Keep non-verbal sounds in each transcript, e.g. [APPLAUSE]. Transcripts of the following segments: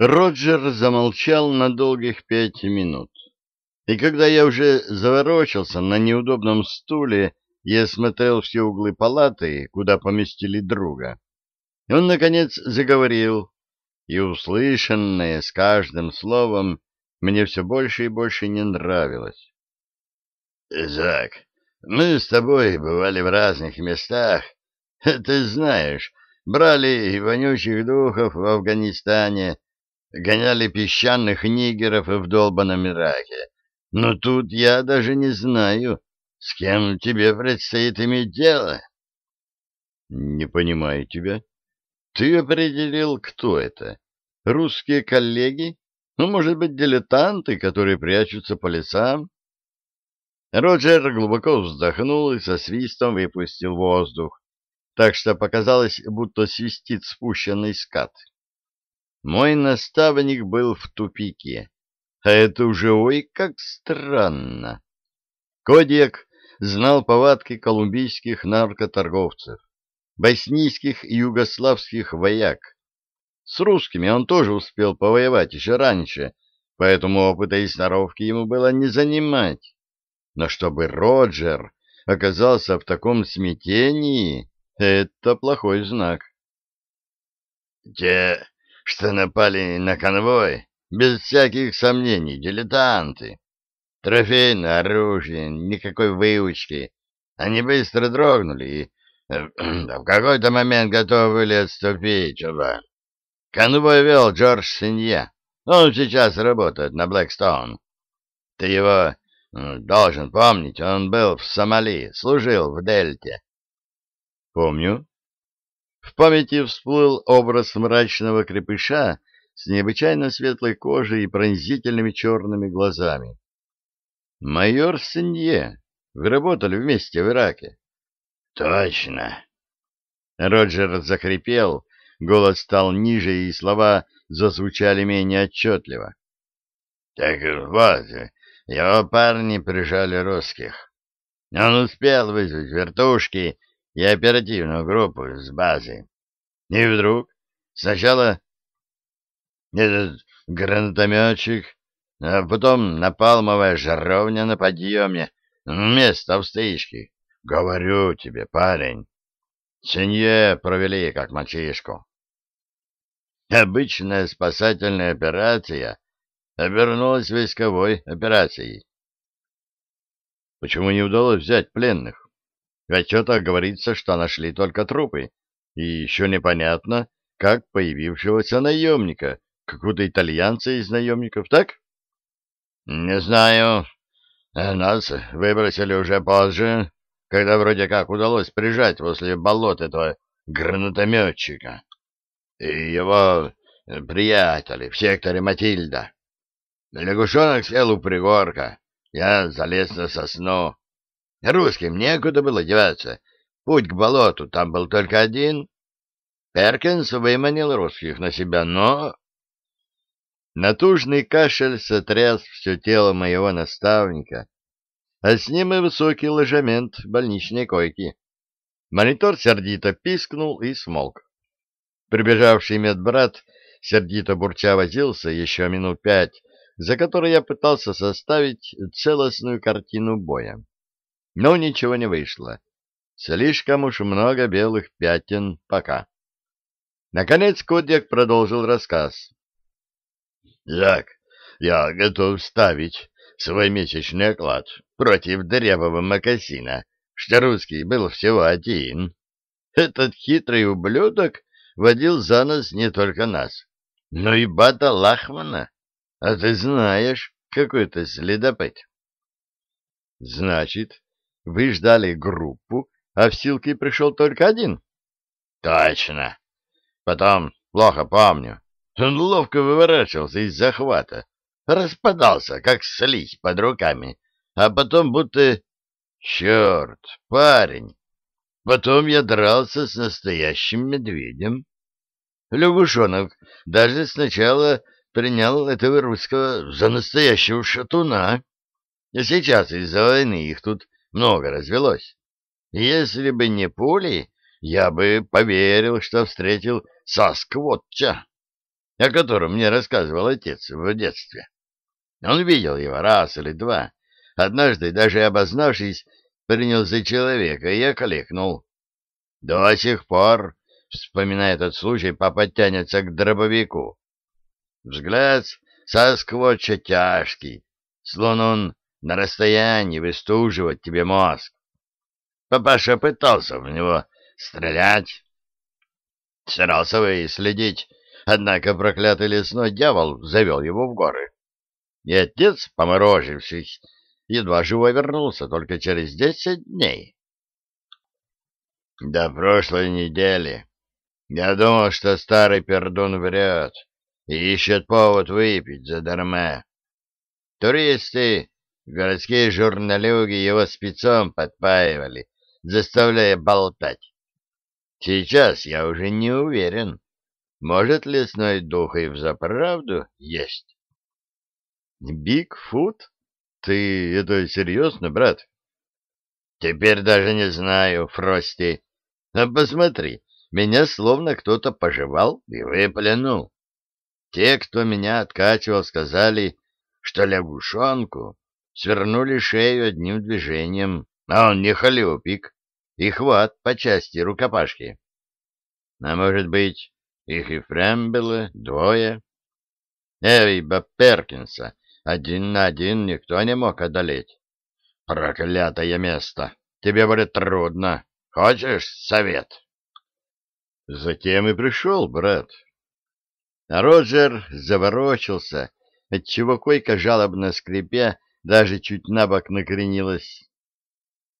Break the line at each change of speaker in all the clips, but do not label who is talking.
Роджер замолчал на долгих пять минут. И когда я уже заворочился на неудобном стуле и осмотрел все углы палаты, куда поместили друга, он, наконец, заговорил, и услышанное с каждым словом мне все больше и больше не нравилось. — Зак, мы с тобой бывали в разных местах. [LAUGHS] Ты знаешь, брали вонючих духов в Афганистане, гоняли песчаных нигеров в долбанном Ираке. Но тут я даже не знаю, с кем тебе предстоит иметь дело. — Не понимаю тебя. Ты определил, кто это? Русские коллеги? Ну, может быть, дилетанты, которые прячутся по лесам? Роджер глубоко вздохнул и со свистом выпустил воздух, так что показалось, будто свистит спущенный скат. Мой наставник был в тупике, а это уже ой как странно. Кодиак знал повадки колумбийских наркоторговцев, боснийских и югославских вояк. С русскими он тоже успел повоевать еще раньше, поэтому опыта и сноровки ему было не занимать. Но чтобы Роджер оказался в таком смятении, это плохой знак. — Те что напали на конвой, без всяких сомнений, дилетанты. Трофейное оружие, никакой выучки. Они быстро дрогнули и э, [CLEARS THROAT] в какой-то момент готовы были отступить, чувак. Конвой вел Джордж Синья. Он сейчас работает на Блэкстоун. Ты его должен помнить, он был в Сомали, служил в Дельте. Помню. В памяти всплыл образ мрачного крепыша с необычайно светлой кожей и пронзительными черными глазами. «Майор Сенье, вы работали вместе в Ираке?» «Точно!» Роджер захрипел, голос стал ниже, и слова зазвучали менее отчетливо. «Так вот, его парни прижали русских. Он успел вызвать вертушки и оперативную группу с базы. И вдруг сначала этот гранатометчик, а потом напалмовая жаровня на подъеме, вместо встычки. Говорю тебе, парень, Сенье провели как мальчишку. Обычная спасательная операция обернулась войсковой операцией. Почему не удалось взять пленных? В отчетах говорится, что нашли только трупы, и еще непонятно, как появившегося наемника, какого-то итальянца из наемников, так? — Не знаю. Нас выбросили уже позже, когда вроде как удалось прижать возле болот этого гранатометчика и его приятели в секторе Матильда. Лягушонок сел у пригорка, я залез на сосну. Русским некуда было деваться. Путь к болоту там был только один. Перкинс выманил русских на себя, но... Натужный кашель сотряс все тело моего наставника, а с ним и высокий ложемент больничной койки. Монитор сердито пискнул и смолк. Прибежавший медбрат сердито бурча возился еще минут пять, за которые я пытался составить целостную картину боя. Но ничего не вышло. Слишком уж много белых пятен пока. Наконец Кодек продолжил рассказ. «Зак, я готов ставить свой месячный оклад против дырявого макасина, что русский был всего один. Этот хитрый ублюдок водил за нос не только нас, но и Бата Лахмана. А ты знаешь, какой то следопыт. Значит, вы ждали группу, а в Силки пришел только один? Точно. Потом, плохо помню, он ловко выворачивался из захвата, распадался, как слизь под руками, а потом будто... Черт, парень! Потом я дрался с настоящим медведем. Лягушонок даже сначала принял этого русского за настоящего шатуна. Сейчас из-за войны их тут много развелось. Если бы не пули, я бы поверил, что встретил Сасквотча. о котором мне рассказывал отец в детстве. Он видел его раз или два. Однажды, даже обознавшись, принял за человека, и я клекнул. До сих пор, вспоминая этот случай, папа тянется к дробовику. Взгляд сосквоча тяжкий, словно он на расстоянии выстуживать тебе мозг. Папаша пытался в него стрелять, старался выследить, однако проклятый лесной дьявол завел его в горы. И отец, поморожившись, едва живо вернулся только через десять дней. До прошлой недели я думал, что старый пердун врет и ищет повод выпить задарма. Туристы, городские журналюги его спецом подпаивали, заставляя болтать. Сейчас я уже не уверен, может лесной дух и взаправду есть. Бигфут? Ты это серьезно, брат? Теперь даже не знаю, Фрости. А посмотри, меня словно кто-то пожевал и выплюнул. Те, кто меня откачивал, сказали, что лягушонку свернули шею одним движением, а он не халюпик, и хват по части рукопашки. А может быть, их и впрямь двое? Эйба Перкинса один на один никто не мог одолеть. Проклятое место! Тебе будет трудно. Хочешь совет? Затем и пришел, брат. Роджер заворочился, отчего койка, жалобно скрипя, даже чуть на бок накренилась.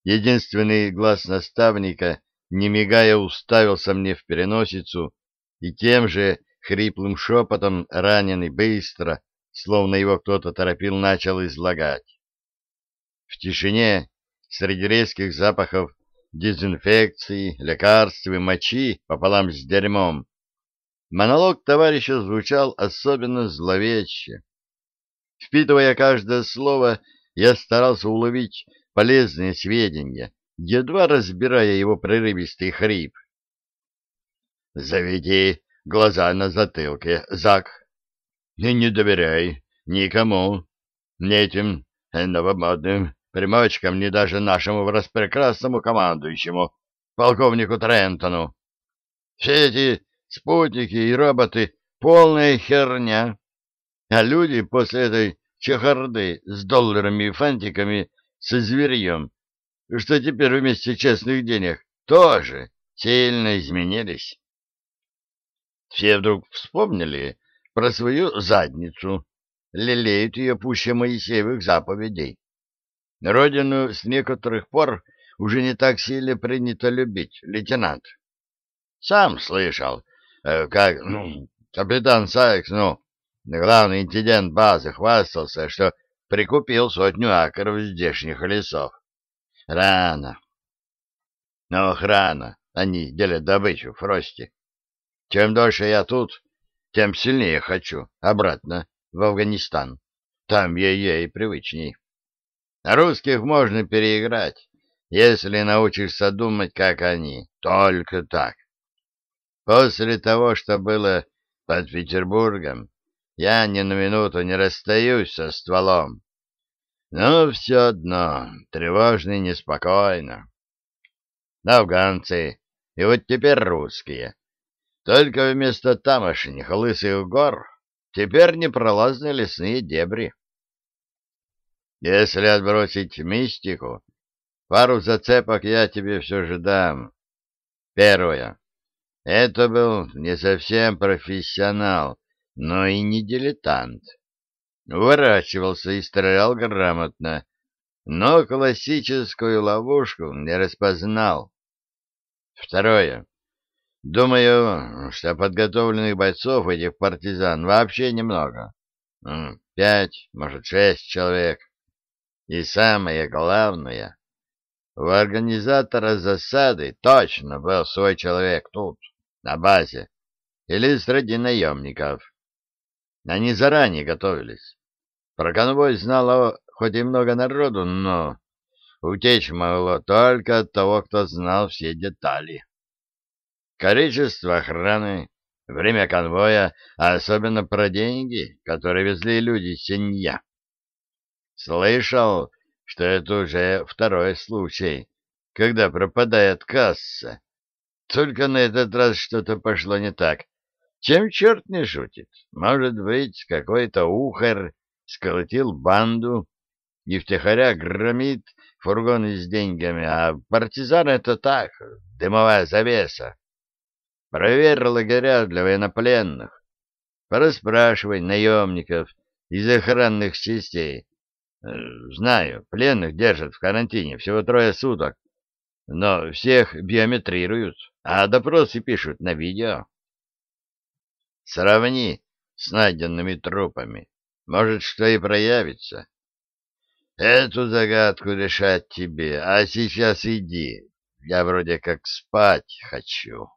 Единственный глаз наставника, не мигая, уставился мне в переносицу, и тем же хриплым шепотом раненый быстро словно его кто-то торопил, начал излагать. В тишине, среди резких запахов дезинфекции, лекарств и мочи пополам с дерьмом, монолог товарища звучал особенно зловеще. Впитывая каждое слово, я старался уловить полезные сведения, едва разбирая его прерывистый хрип. «Заведи глаза на затылке, Зак!» И не доверяй никому, ни этим новомодным примочкам, ни даже нашему распрекрасному командующему, полковнику Трентону. Все эти спутники и роботы — полная херня. А люди после этой чехарды с долларами и фантиками со зверьем, что теперь вместе честных денег тоже сильно изменились. Все вдруг вспомнили, про свою задницу, лелеют ее пуще Моисеевых заповедей. Родину с некоторых пор уже не так сильно принято любить, лейтенант. Сам слышал, э, как ну, капитан Сайкс, ну, главный инцидент базы, хвастался, что прикупил сотню акров здешних лесов. Рано. Но рано они делят добычу, Фрости. Чем дольше я тут, тем сильнее хочу обратно в Афганистан. Там я ей привычней. Русских можно переиграть, если научишься думать, как они. Только так. После того, что было под Петербургом, я ни на минуту не расстаюсь со стволом. Но все одно тревожно и неспокойно. Афганцы, и вот теперь русские, только вместо тамошних лысых гор теперь непролазные лесные дебри. Если отбросить мистику, пару зацепок я тебе все же дам. Первое. Это был не совсем профессионал, но и не дилетант. Уворачивался и стрелял грамотно, но классическую ловушку не распознал. Второе. Думаю, что подготовленных бойцов этих партизан вообще немного. Пять, может, шесть человек. И самое главное, у организатора засады точно был свой человек тут, на базе, или среди наемников. Они заранее готовились. Про конвой знало хоть и много народу, но утечь могло только от того, кто знал все детали количество охраны, время конвоя, а особенно про деньги, которые везли люди Сенья. Слышал, что это уже второй случай, когда пропадает касса. Только на этот раз что-то пошло не так. Чем черт не шутит? Может быть, какой-то ухарь сколотил банду и втихаря громит фургоны с деньгами, а партизан — это так, дымовая завеса. Проверь лагеря для военнопленных. Пораспрашивай наемников из охранных частей. Э, знаю, пленных держат в карантине всего трое суток, но всех биометрируют, а допросы пишут на видео. Сравни с найденными трупами. Может, что и проявится. Эту загадку решать тебе, а сейчас иди. Я вроде как спать хочу.